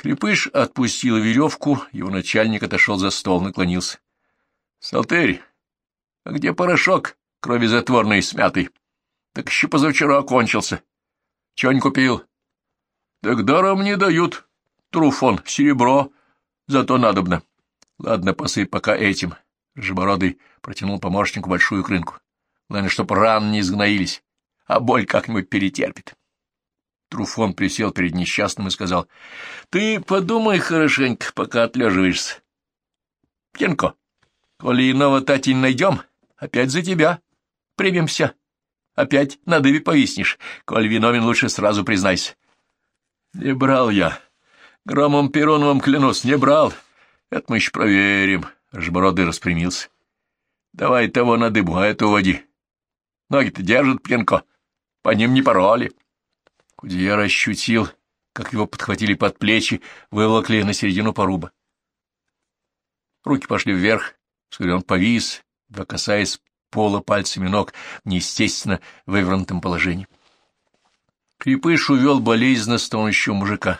Крепыш отпустил веревку, его начальник отошел за стол, наклонился. — Салтырь, а где порошок крови затворной смятый? Так еще позавчера окончился. Чего не купил? — Так даром не дают. Труфон, серебро, зато надобно. Ладно, посыпь пока этим. Жебородый протянул помощнику большую крынку. Главное, чтоб раны не сгноились, а боль как-нибудь перетерпит. Труфон присел перед несчастным и сказал, — Ты подумай хорошенько, пока отлеживаешься. — Пьянко, коли иного тати не найдем, опять за тебя примемся. Опять на дыбе повиснешь. Коль виновен, лучше сразу признайся. — Не брал я. Громом Пероновым клянусь, не брал. Это мы еще проверим. Рожбородый распрямился. — Давай того на дыбу, а это уводи. Ноги-то держат пьянко. По ним не пароли. Кудеяр ощутил, как его подхватили под плечи, выволокли на середину поруба. Руки пошли вверх, вскоре он повис, два касаясь пола пальцами ног в неестественно вывернутом положении. Крепыш увел болезненно стонущего мужика.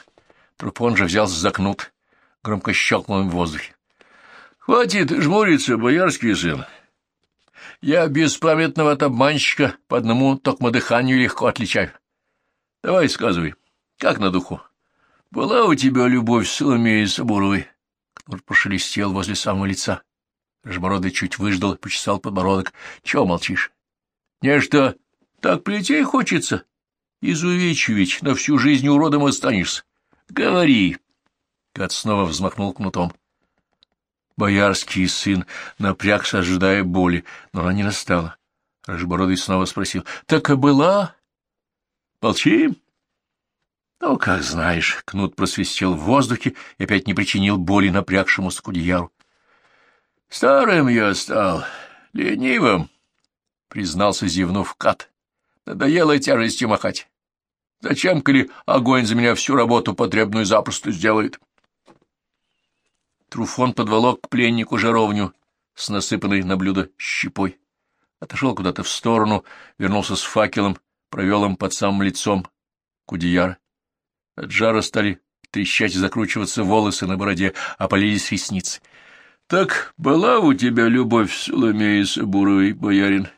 Трупон же взялся за кнут, громко щелкнул им в воздухе. — Хватит жмуриться, боярский сын. Я беспамятного от обманщика по одному токмо дыханию легко отличаю. Давай сказывай, как на духу? Была у тебя любовь с Соломеей Сабуровой? Кнур пошелестел возле самого лица. Рожбородый чуть выждал, почесал подбородок. Чего молчишь? Нечто так плетей хочется. Изувечу ведь, на всю жизнь уродом останешься. Говори. Кат снова взмахнул кнутом. Боярский сын напрягся, ожидая боли, но она не настала. Рожбородый снова спросил. — Так и была? Молчим? Ну, как знаешь, кнут просвистел в воздухе и опять не причинил боли напрягшемуся кудеяру. Старым я стал, ленивым, признался, зевнув кат. Надоело тяжестью махать. Зачем, коли огонь за меня всю работу потребную запросто сделает? Труфон подволок к пленнику жаровню с насыпанной на блюдо щепой. Отошел куда-то в сторону, вернулся с факелом, провел им под самым лицом Кудияра. От жара стали трещать и закручиваться волосы на бороде, опалились ресницы. — Так была у тебя любовь с Соломеей Сабуровой, боярин?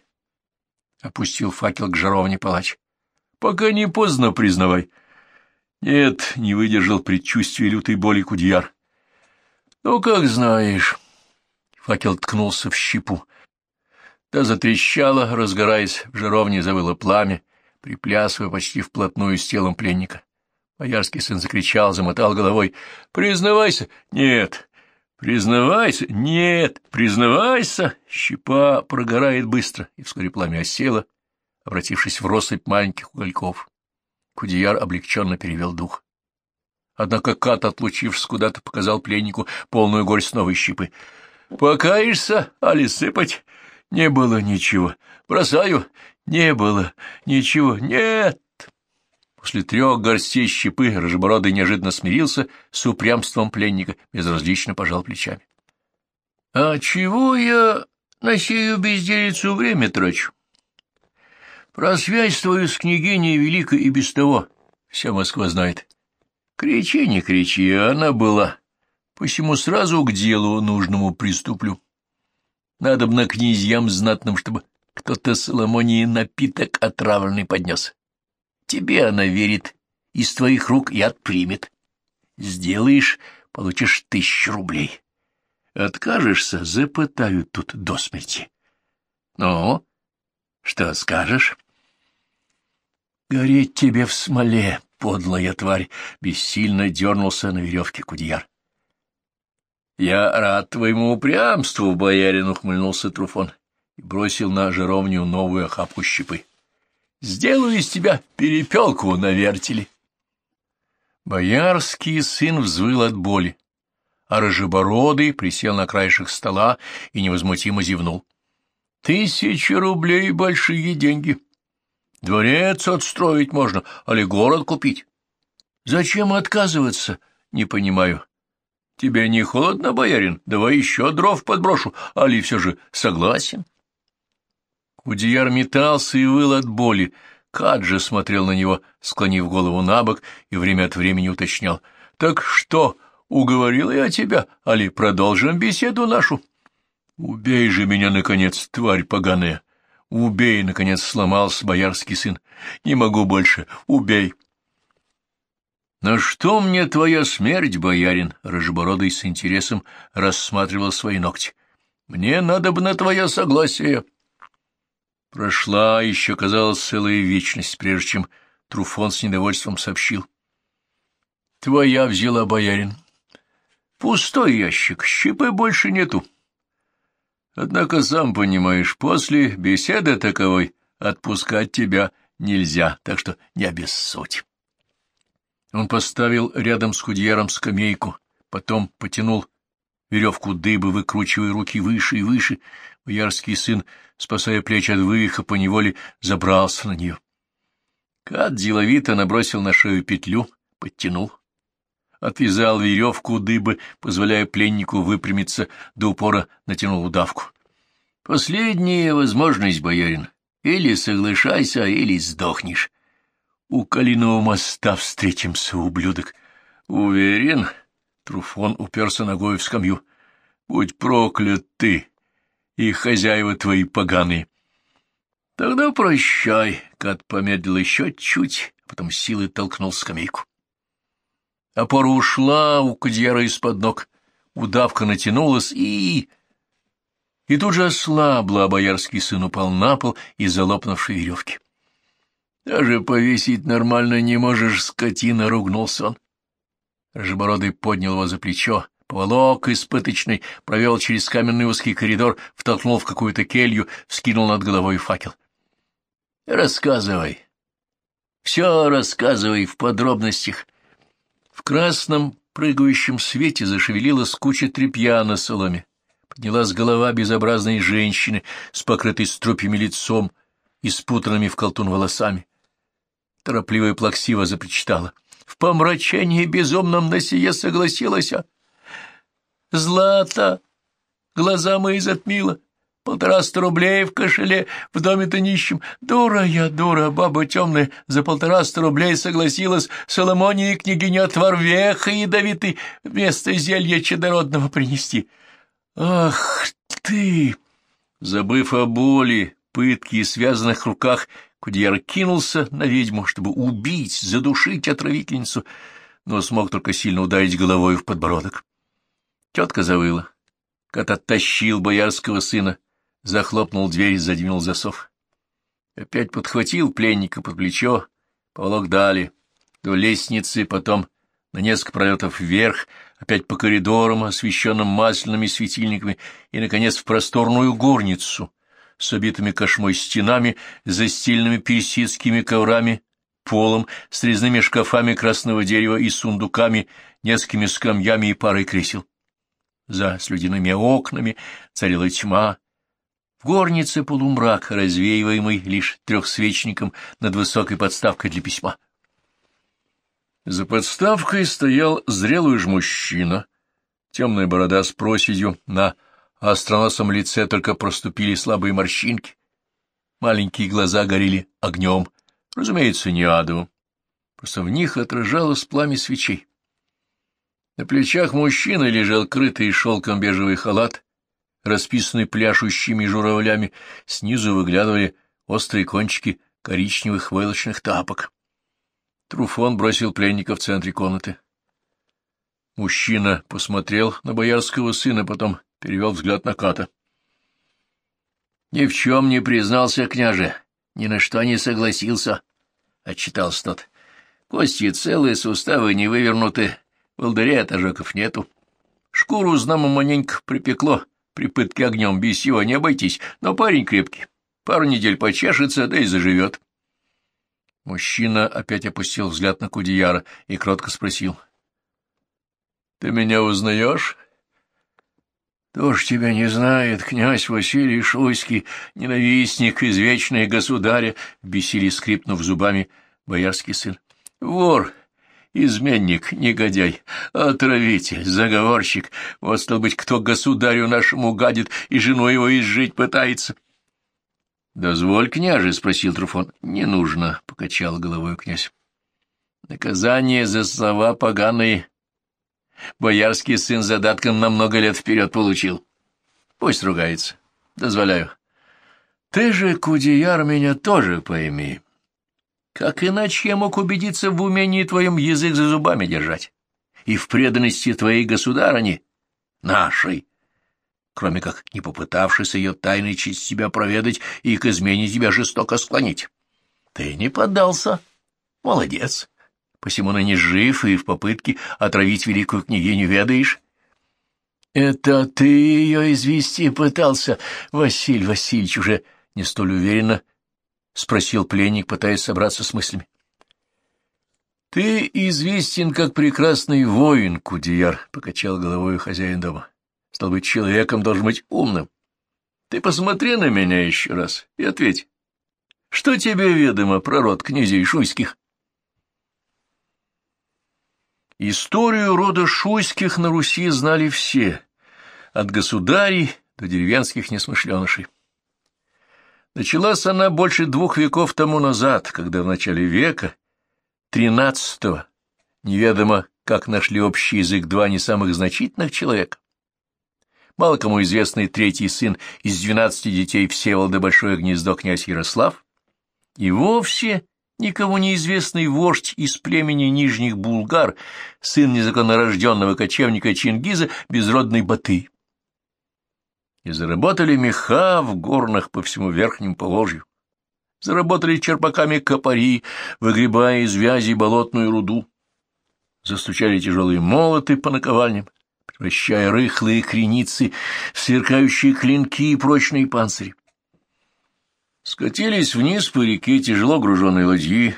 Опустил факел к жаровне палач. — Пока не поздно, признавай. — Нет, не выдержал предчувствия лютой боли Кудьяр. — Ну, как знаешь. Факел ткнулся в щепу. Да затрещало, разгораясь, в жаровне завыло пламя, приплясывая почти вплотную с телом пленника. Боярский сын закричал, замотал головой. — Признавайся! — Нет! Признавайся! — Нет! Признавайся! Щепа прогорает быстро, и вскоре пламя осело, обратившись в россыпь маленьких угольков. Кудеяр облегченно перевел дух. Однако Кат, отлучившись куда-то, показал пленнику полную горсть новой щепы. — Покаешься, али сыпать? Не было ничего. Бросаю. Не было ничего. Нет. После трех горстей щепы Рожебородый неожиданно смирился с упрямством пленника, безразлично пожал плечами. — А чего я на сию безделицу время трачу? Про связь твою с княгиней Великой и без того вся Москва знает. Кричи, не кричи, она была. Посему сразу к делу нужному приступлю. Надо бы на князьям знатным, чтобы кто-то Соломонии напиток отравленный поднес. Тебе она верит, из твоих рук яд примет. Сделаешь — получишь тысячу рублей. Откажешься — запытают тут до смерти. Ну, что скажешь? Гореть тебе в смоле, подлая тварь! Бессильно дернулся на веревке кудьяр. Я рад твоему упрямству, боярин, ухмыльнулся Труфон и бросил на жаровню новую охапку щепы. «Сделаю из тебя перепелку на вертеле». Боярский сын взвыл от боли, а рыжебородый присел на краешек стола и невозмутимо зевнул. «Тысяча рублей — большие деньги. Дворец отстроить можно, али город купить. Зачем отказываться? Не понимаю. Тебе не холодно, боярин? Давай еще дров подброшу, али все же согласен?» Кудияр метался и выл от боли. Каджи смотрел на него, склонив голову на бок, и время от времени уточнял. — Так что, уговорил я тебя, али продолжим беседу нашу? Убей же меня, наконец, тварь поганая! Убей, наконец, сломался боярский сын. Не могу больше, убей! «На что мне твоя смерть, боярин?» — Рыжебородый с интересом рассматривал свои ногти. «Мне надо бы на твое согласие». Прошла еще, казалось, целая вечность, прежде чем Труфон с недовольством сообщил. «Твоя взяла, боярин. Пустой ящик, щипы больше нету. Однако, сам понимаешь, после беседы таковой отпускать тебя нельзя, так что не обессудь». Он поставил рядом с худьяром скамейку, потом потянул веревку дыбы, выкручивая руки выше и выше. Боярский сын, спасая плечи от вывиха, поневоле забрался на нее. Кат деловито набросил на шею петлю, подтянул. Отвязал веревку дыбы, позволяя пленнику выпрямиться, до упора натянул удавку. — Последняя возможность, боярин. Или соглашайся, или сдохнешь. У Калинового моста встретимся, ублюдок. Уверен? Труфон уперся ногой в скамью. Будь проклят ты и хозяева твои поганые. Тогда прощай, Кат помедлил еще чуть, а потом силой толкнул скамейку. Опора ушла у Кадьяра из-под ног, удавка натянулась и... И тут же ослабла, а боярский сын упал на пол из-за лопнувшей веревки. Даже повесить нормально не можешь, скотина, — ругнулся он. Рыжебородый поднял его за плечо, поволок испыточный, провел через каменный узкий коридор, втолкнул в какую-то келью, вскинул над головой факел. — Рассказывай. Все рассказывай в подробностях. В красном прыгающем свете зашевелилась куча тряпья на соломе. Поднялась голова безобразной женщины с покрытой струпьями лицом и спутанными в колтун волосами торопливо и плаксиво запричитала. В помрачении безумном на сие согласилась. Злата! Глаза мои затмила. Полтораста рублей в кошеле, в доме-то нищем. Дура я, дура, баба темная, за полтораста рублей согласилась Соломонии княгиня отвар веха ядовитый вместо зелья чадородного принести. Ах ты! Забыв о боли, пытке и связанных руках, Кудьяр кинулся на ведьму, чтобы убить, задушить отравительницу, но смог только сильно ударить головой в подбородок. Тетка завыла. Кот оттащил боярского сына, захлопнул дверь и задвинул засов. Опять подхватил пленника под плечо, поволок дали, до лестницы, потом на несколько пролетов вверх, опять по коридорам, освещенным масляными светильниками, и, наконец, в просторную горницу, с обитыми кошмой стенами, застеленными персидскими коврами, полом, с резными шкафами красного дерева и сундуками, несколькими скамьями и парой кресел. За слюдяными окнами царила тьма. В горнице полумрак, развеиваемый лишь трехсвечником над высокой подставкой для письма. За подставкой стоял зрелый уж мужчина, темная борода с проседью на а остроносом лице только проступили слабые морщинки. Маленькие глаза горели огнем, разумеется, не адовым. Просто в них отражалось пламя свечей. На плечах мужчины лежал крытый шелком бежевый халат, расписанный пляшущими журавлями, снизу выглядывали острые кончики коричневых войлочных тапок. Труфон бросил пленника в центре комнаты. Мужчина посмотрел на боярского сына, потом перевел взгляд на Ката. — Ни в чем не признался, княже, ни на что не согласился, — отчитался тот. — Кости целые, суставы не вывернуты, волдырей от ожогов нету. Шкуру знамо маненько припекло, при пытке огнем без его не обойтись, но парень крепкий. Пару недель почешется, да и заживет. Мужчина опять опустил взгляд на Кудияра и кротко спросил. — Ты меня узнаешь? Кто ж тебя не знает, князь Василий Шуйский, ненавистник, извечный государя, — бесили скрипнув зубами боярский сын. Вор, изменник, негодяй, отравитель, заговорщик, вот, стал быть, кто государю нашему гадит и жену его изжить пытается. — Дозволь, княже, — спросил Труфон. — Не нужно, — покачал головой князь. — Наказание за слова поганые Боярский сын задатком на много лет вперед получил. Пусть ругается. Дозволяю. Ты же, Кудеяр, меня тоже пойми. Как иначе я мог убедиться в умении твоем язык за зубами держать и в преданности твоей государыне, нашей, кроме как не попытавшись ее тайной честь себя проведать и к измене тебя жестоко склонить. Ты не поддался. Молодец. Посему ныне жив и в попытке отравить великую княгиню ведаешь. — Это ты ее извести пытался, Василий Васильевич, уже не столь уверенно — спросил пленник, пытаясь собраться с мыслями. — Ты известен как прекрасный воин, Кудияр, — покачал головой хозяин дома. — Стал быть, человеком должен быть умным. Ты посмотри на меня еще раз и ответь. Что тебе ведомо про род князей шуйских? Историю рода шуйских на Руси знали все, от государей до деревенских несмышленышей. Началась она больше двух веков тому назад, когда в начале века, тринадцатого, неведомо как нашли общий язык два не самых значительных человека. Мало кому известный третий сын из двенадцати детей Всеволода Большое Гнездо князь Ярослав, и вовсе никому неизвестный вождь из племени Нижних Булгар, сын незаконнорожденного кочевника Чингиза, безродный Баты и заработали меха в горнах по всему Верхнему Поволжью. Заработали черпаками копари, выгребая из вязи болотную руду. Застучали тяжелые молоты по наковальням, превращая рыхлые креницы, сверкающие клинки и прочные панцири. Скатились вниз по реке тяжело груженные ладьи,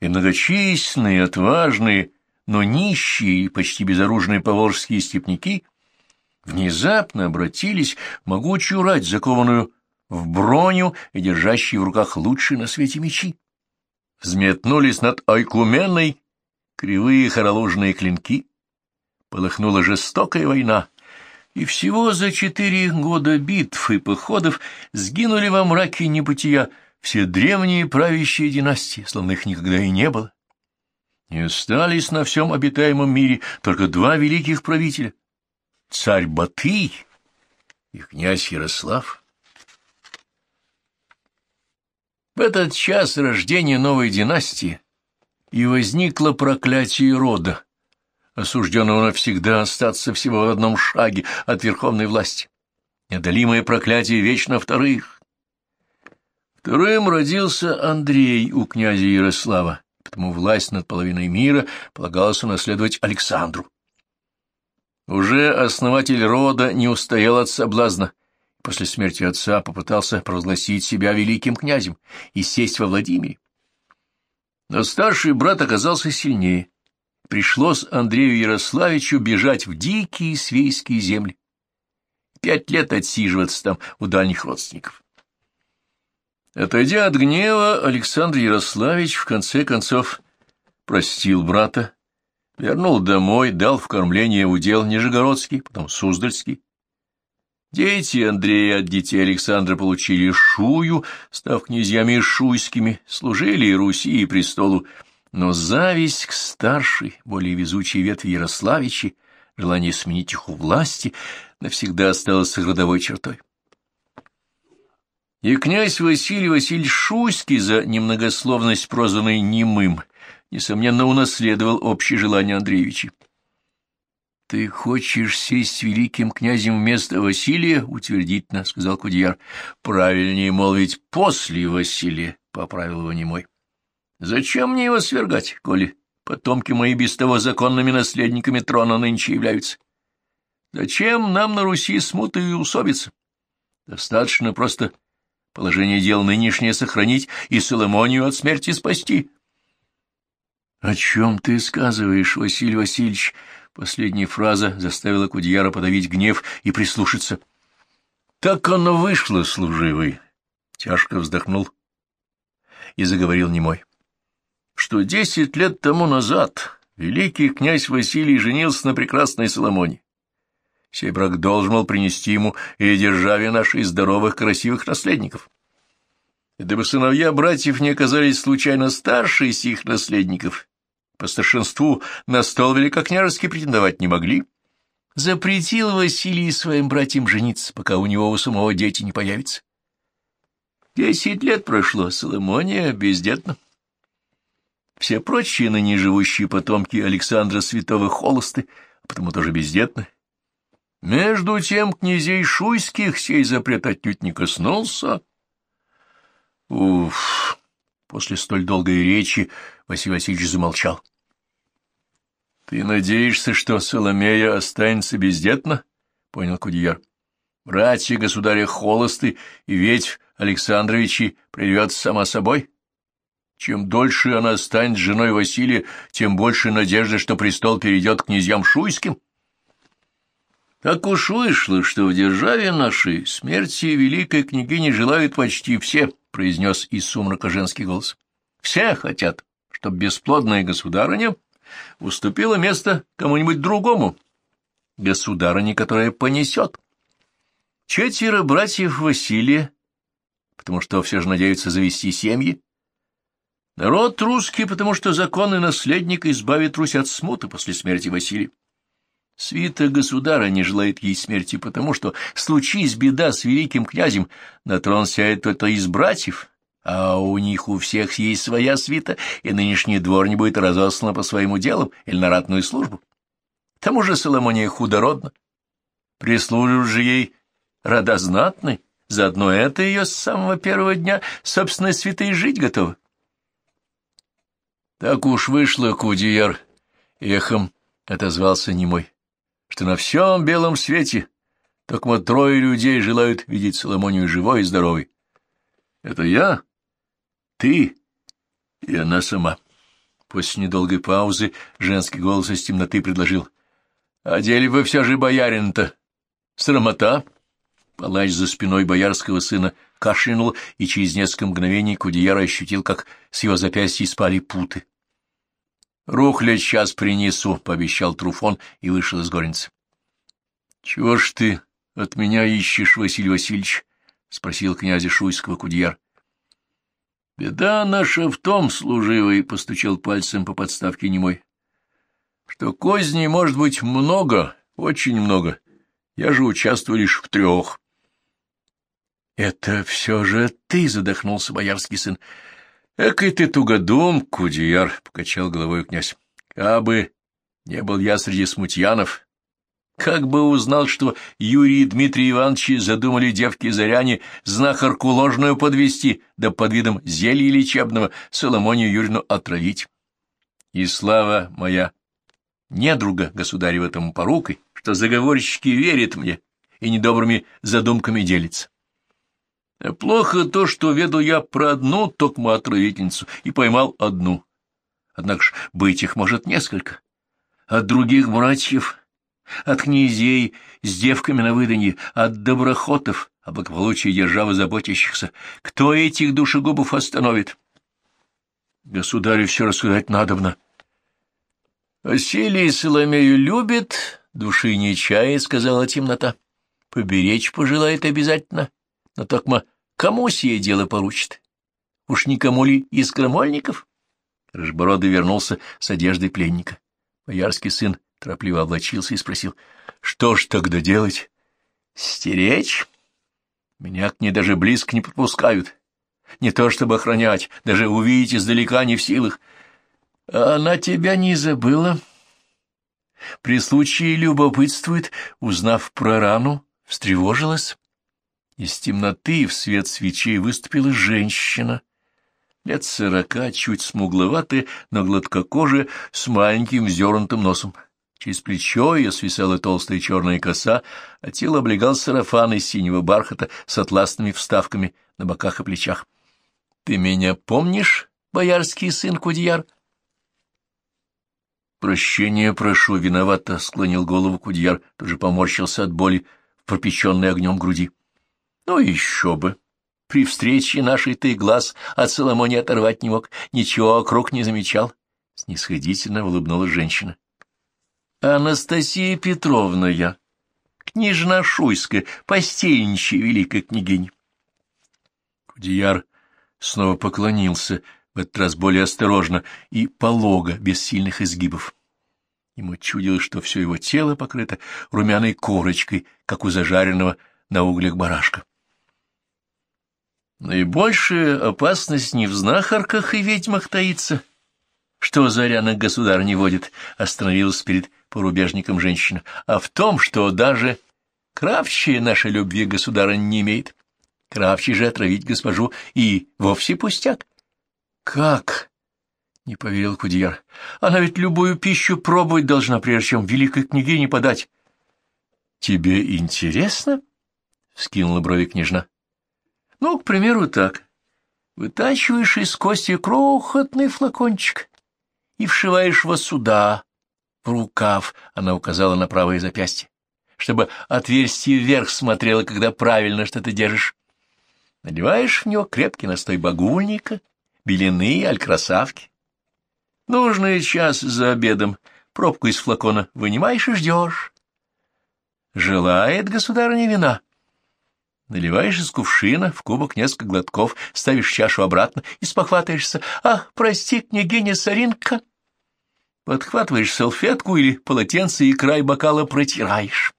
и многочисленные, отважные, но нищие и почти безоружные поволжские степняки — внезапно обратились в могучую рать, закованную в броню и держащие в руках лучшие на свете мечи. Взметнулись над Айкуменой кривые хоролужные клинки, полыхнула жестокая война, и всего за четыре года битв и походов сгинули во мраке небытия все древние правящие династии, словно их никогда и не было. Не остались на всем обитаемом мире только два великих правителя царь Батый и князь Ярослав. В этот час рождения новой династии и возникло проклятие рода, осужденного навсегда остаться всего в одном шаге от верховной власти. Неодолимое проклятие вечно вторых. Вторым родился Андрей у князя Ярослава, потому власть над половиной мира полагалось унаследовать Александру. Уже основатель рода не устоял от соблазна. После смерти отца попытался провозгласить себя великим князем и сесть во Владимире. Но старший брат оказался сильнее. Пришлось Андрею Ярославичу бежать в дикие свейские земли. Пять лет отсиживаться там у дальних родственников. Отойдя от гнева, Александр Ярославич в конце концов простил брата Вернул домой, дал в кормление удел Нижегородский, потом Суздальский. Дети Андрея от детей Александра получили шую, став князьями шуйскими, служили и Руси, и престолу, но зависть к старшей, более везучей ветви Ярославичи, желание сменить их у власти, навсегда осталось родовой чертой. И князь Василий Васильевич Шуйский за немногословность прозванный Немым — несомненно, унаследовал общее желание Андреевича. — Ты хочешь сесть великим князем вместо Василия? — утвердительно сказал Кудьяр. — Правильнее молвить после Василия, — поправил его немой. — Зачем мне его свергать, коли потомки мои без того законными наследниками трона нынче являются? Зачем нам на Руси смуты и усобица? Достаточно просто положение дел нынешнее сохранить и Соломонию от смерти спасти. — О чем ты сказываешь, Василий Васильевич? Последняя фраза заставила Кудьяра подавить гнев и прислушаться. — Так оно вышло, служивый! — тяжко вздохнул и заговорил немой. — Что десять лет тому назад великий князь Василий женился на прекрасной Соломоне. Сей брак должен был принести ему и державе нашей здоровых, красивых наследников. И дабы сыновья братьев не оказались случайно старше сих наследников, по старшинству на стол великокняжеский претендовать не могли. Запретил Василий своим братьям жениться, пока у него у самого дети не появятся. Десять лет прошло, Соломония бездетна. Все прочие ныне живущие потомки Александра Святого холосты, а потому тоже бездетны. Между тем князей шуйских сей запрет отнюдь не коснулся. Уф! После столь долгой речи Василий Васильевич замолчал. — Ты надеешься, что Соломея останется бездетна? — понял Кудияр. — Братья государя холосты, и ведь Александровичи придется сама собой. Чем дольше она станет женой Василия, тем больше надежды, что престол перейдет к князьям Шуйским. Так уж вышло, что в державе нашей смерти великой княгини желают почти все, — произнес из сумрака женский голос. Все хотят, чтобы бесплодная государыня уступила место кому-нибудь другому, государыне, которая понесет. Четверо братьев Василия потому что все же надеются завести семьи. Народ русский, потому что законный наследник избавит Русь от смуты после смерти Василия. Свита государа не желает ей смерти, потому что, случись беда с великим князем, на трон сядет кто-то из братьев, а у них у всех есть своя свита, и нынешний двор не будет разослан по своему делу или на ратную службу. К тому же Соломония худородна. Прислужив же ей рода знатный, Заодно это ее с самого первого дня собственной святой жить готова. Так уж вышло, Кудияр, эхом отозвался немой, что на всем белом свете только трое людей желают видеть Соломонию живой и здоровой. Это я, ты и она сама. После недолгой паузы женский голос из темноты предложил. — А деле вы все же боярин-то? Срамота? — Палач за спиной боярского сына кашлянул, и через несколько мгновений Кудеяра ощутил, как с его запястья спали путы. — Рухля сейчас принесу, — пообещал Труфон и вышел из горницы. — Чего ж ты от меня ищешь, Василий Васильевич? — спросил князя Шуйского Кудеяр. — Беда наша в том, служивый, — постучал пальцем по подставке немой, — что козней может быть много, очень много. Я же участвую лишь в трех. Это все же ты, — задохнулся боярский сын. — Экой ты тугодум, Кудияр, — покачал головой князь. — Кабы не был я среди смутьянов, как бы узнал, что Юрий и Дмитрий Ивановичи задумали девки-заряне знахарку ложную подвести, да под видом зелья лечебного Соломонию Юрину отравить. И слава моя недруга государева тому порукой, что заговорщики верят мне и недобрыми задумками делятся. Плохо то, что ведал я про одну токмо отравительницу и поймал одну. Однако ж быть их может несколько. От других братьев, от князей с девками на выданье, от доброхотов, о благополучии державы заботящихся. Кто этих душегубов остановит? Государю все рассказать надобно. Василий Соломею любит, души не чает, — сказала темнота. Поберечь пожелает обязательно. Но только кому сие дело поручит? Уж никому ли из крамольников? Рыжбородый вернулся с одеждой пленника. Боярский сын торопливо облачился и спросил, что ж тогда делать? Стеречь? Меня к ней даже близко не подпускают. Не то чтобы охранять, даже увидеть издалека не в силах. Она тебя не забыла. При случае любопытствует, узнав про рану, встревожилась. Из темноты в свет свечей выступила женщина. Лет сорока, чуть смугловатая, но гладкокожая, с маленьким вздернутым носом. Через плечо ее свисала толстая черная коса, а тело облегал сарафан из синего бархата с атласными вставками на боках и плечах. — Ты меня помнишь, боярский сын Кудьяр? — Прощения прошу, виновато, — склонил голову Кудьяр, тут же поморщился от боли в пропеченной огнем груди. Ну, еще бы. При встрече нашей ты глаз от Соломони оторвать не мог, ничего вокруг не замечал. Снисходительно улыбнулась женщина. Анастасия Петровна я, княжна Шуйская, постельничья великая княгиня. Кудияр снова поклонился в этот раз более осторожно и полого, без сильных изгибов. Ему чудилось, что все его тело покрыто румяной корочкой, как у зажаренного на углях барашка. Наибольшая опасность не в знахарках и ведьмах таится. Что Заряна государь не водит, остановилась перед порубежником женщина, а в том, что даже кравчая нашей любви государа не имеет. Кравчий же отравить госпожу и вовсе пустяк. — Как? — не поверил Кудьяр. — Она ведь любую пищу пробовать должна, прежде чем великой княгине подать. — Тебе интересно? — вскинула брови княжна. — Ну, к примеру, так. Вытачиваешь из кости крохотный флакончик и вшиваешь его сюда, в рукав, — она указала на правое запястье, — чтобы отверстие вверх смотрело, когда правильно что ты держишь. Наливаешь в него крепкий настой багульника, белины, аль красавки. Нужный час за обедом пробку из флакона вынимаешь и ждешь. Желает государыня вина. Наливаешь из кувшина в кубок несколько глотков, ставишь чашу обратно и спохватываешься. «Ах, прости, княгиня Саринка!» Подхватываешь салфетку или полотенце и край бокала протираешь.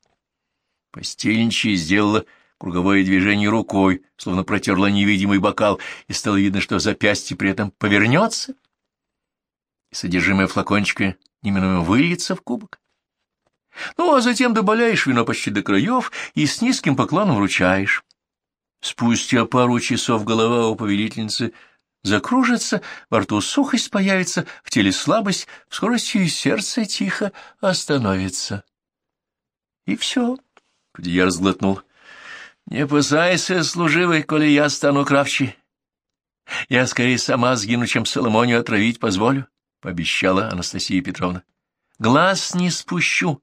Постельничая сделала круговое движение рукой, словно протерла невидимый бокал, и стало видно, что запястье при этом повернется, содержимое флакончика неминуемо выльется в кубок. Ну, а затем добавляешь вино почти до краев и с низким поклоном вручаешь. Спустя пару часов голова у повелительницы закружится, во рту сухость появится, в теле слабость, в скорости и сердце тихо остановится. И все. Кудеяр разглотнул. Не опасайся, служивый, коли я стану кравчей. Я скорее сама сгину, чем Соломонию отравить позволю, — пообещала Анастасия Петровна. Глаз не спущу,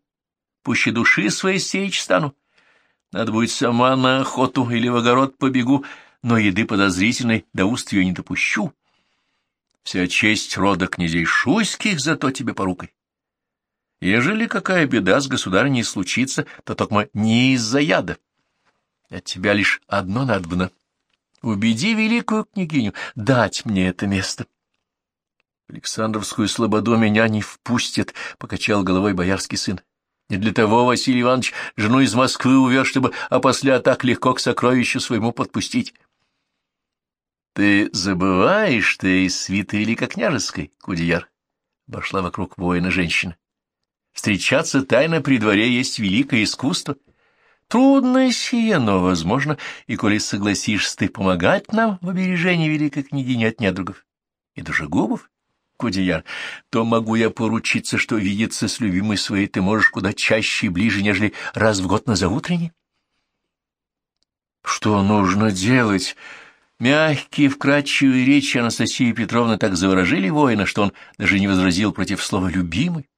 пуще души своей стеречь стану. Надо будет сама на охоту или в огород побегу, но еды подозрительной до уст ее не допущу. Вся честь рода князей Шуйских зато тебе порукой. Ежели какая беда с государыней случится, то только не из-за яда. От тебя лишь одно надобно. Убеди великую княгиню дать мне это место. Александровскую слободу меня не впустят, — покачал головой боярский сын. Не для того Василий Иванович жену из Москвы увез, чтобы опосля так легко к сокровищу своему подпустить. Ты забываешь, ты из свиты Великокняжеской, Кудеяр, — обошла вокруг воина женщина. Встречаться тайно при дворе есть великое искусство — Трудно сие, но возможно, и коли согласишься ты помогать нам в обережении великой княгини от недругов и душегубов, Кудеяр, то могу я поручиться, что видеться с любимой своей ты можешь куда чаще и ближе, нежели раз в год на заутренне. Что нужно делать? Мягкие, вкрадчивые речи Анастасии Петровны так заворожили воина, что он даже не возразил против слова «любимый».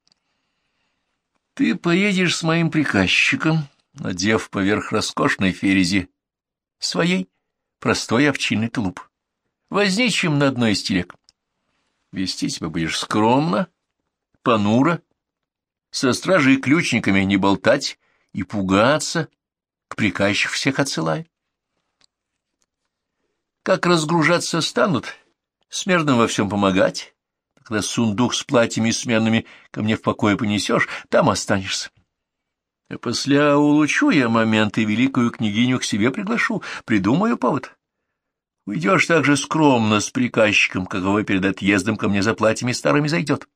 Ты поедешь с моим приказчиком, надев поверх роскошной ферези своей простой овчинный тулуп. Возничим на одной из телег. Вести себя будешь скромно, понуро, со стражей и ключниками не болтать и пугаться, к приказчик всех отсылай. Как разгружаться станут, смертным во всем помогать, когда сундук с платьями сменными ко мне в покое понесешь, там останешься. А после улучшу я момент и великую княгиню к себе приглашу, придумаю повод. Уйдешь так же скромно с приказчиком, каковой перед отъездом ко мне за платьями старыми зайдет.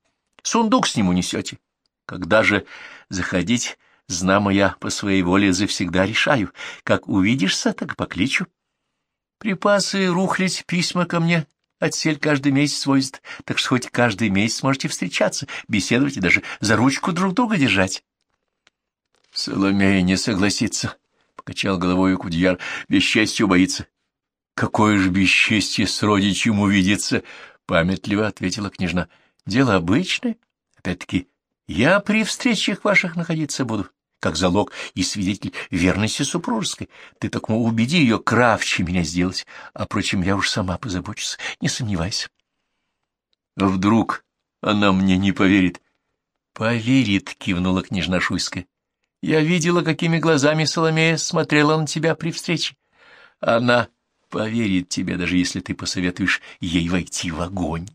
Сундук с нему несете. Когда же заходить, знамо я по своей воле завсегда решаю. Как увидишься, так покличу. Припасы, рухлить, письма ко мне отсель каждый месяц возит, так что хоть каждый месяц можете встречаться, беседовать и даже за ручку друг друга держать. — Соломея не согласится, — покачал головой Кудьяр, — бесчестью боится. — Какое же бесчестье с родичем увидеться, — памятливо ответила княжна. — Дело обычное. Опять-таки, я при встречах ваших находиться буду, как залог и свидетель верности супружеской. Ты только убеди ее кравче меня сделать, а, впрочем, я уж сама позабочусь, не сомневайся. — вдруг она мне не поверит? — Поверит, — кивнула княжна Шуйская. Я видела, какими глазами Соломея смотрела на тебя при встрече. Она поверит тебе, даже если ты посоветуешь ей войти в огонь.